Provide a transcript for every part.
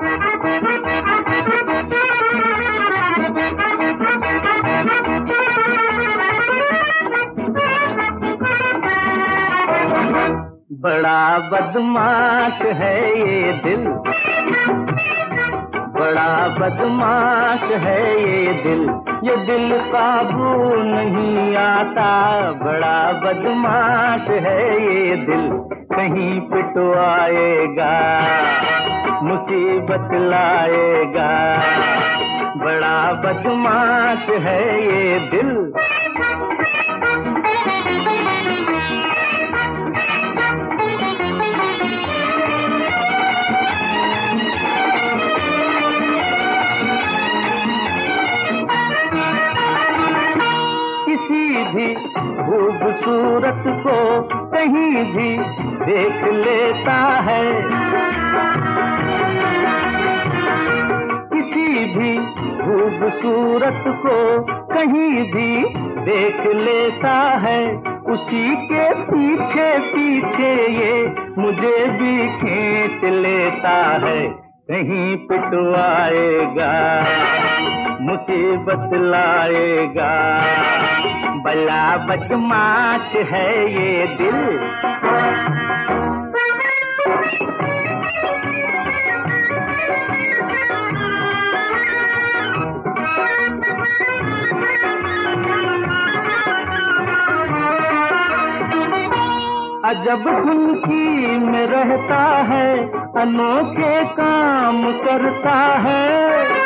बड़ा बदमाश है ये दिल। बड़ा बदमाश है ये दिल। ये दिल काबू नहीं आता। बड़ा बदमाश है ये दिल। कहीं पिटवाएगा मुसीबत लाएगा। बड़ा बदमाश है ये दिल। किसी भी खूबसूरत को कहीं भी देख लेता है। किसी भी खूबसूरत को कहीं भी देख लेता है। उसी के पीछे पीछे ये मुझे भी खींच लेता है। कहीं पिटवाएगा, मुसीबत लाएगा। बला बदमाश है ये दिल। अजब धुनकी में रहता है अनोखे काम करता है।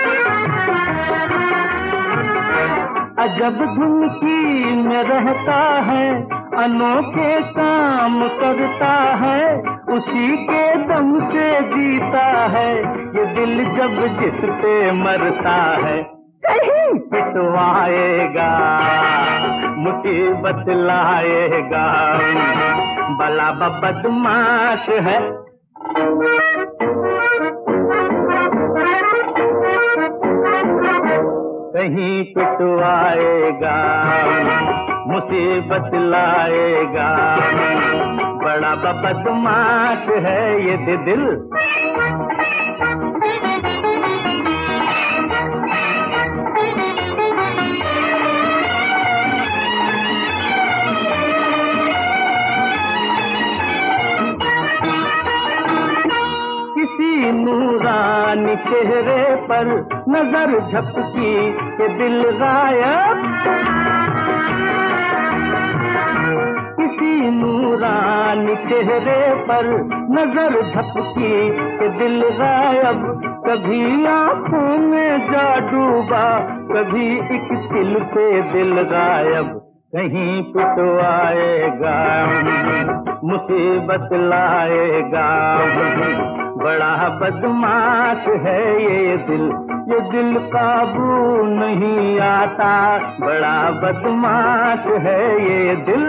अजब धुनकी में रहता है, अनोखे काम करता है, उसी के दम से जीता है, ये दिल जब जिस पे मरता है, कहीं पिटवाएगा, मुसीबत लाएगा। बला बदमाश है। कहीं पिटवाएगा मुसीबत लाएगा। बड़ा बदमाश है ये दिल। नूरानी चेहरे पर नज़र झपकी के दिल गायब। किसी नूरानी चेहरे पर नज़र झपकी के दिल गायब। कभी आँखों में जा डूबा कभी एक दिल पे दिल गायब। कहीं पिटवाएगा मुसीबत लाएगा। बड़ा बदमाश है ये दिल। ये दिल काबू नहीं आता। बड़ा बदमाश है ये दिल।